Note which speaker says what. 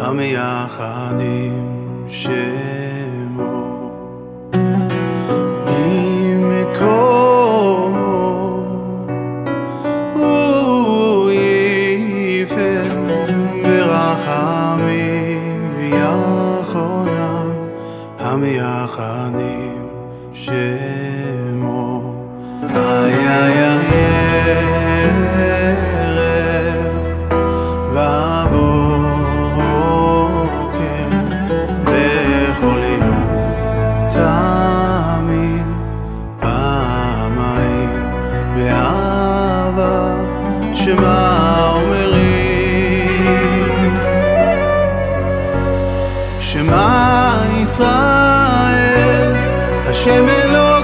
Speaker 1: המייחדים שמו ממקומו הוא ייפן ברחמים ויחונם המייחדים שמו איי איי תמיד פעמיים באהבה שמה אומרים? שמע ישראל השם אלוקינו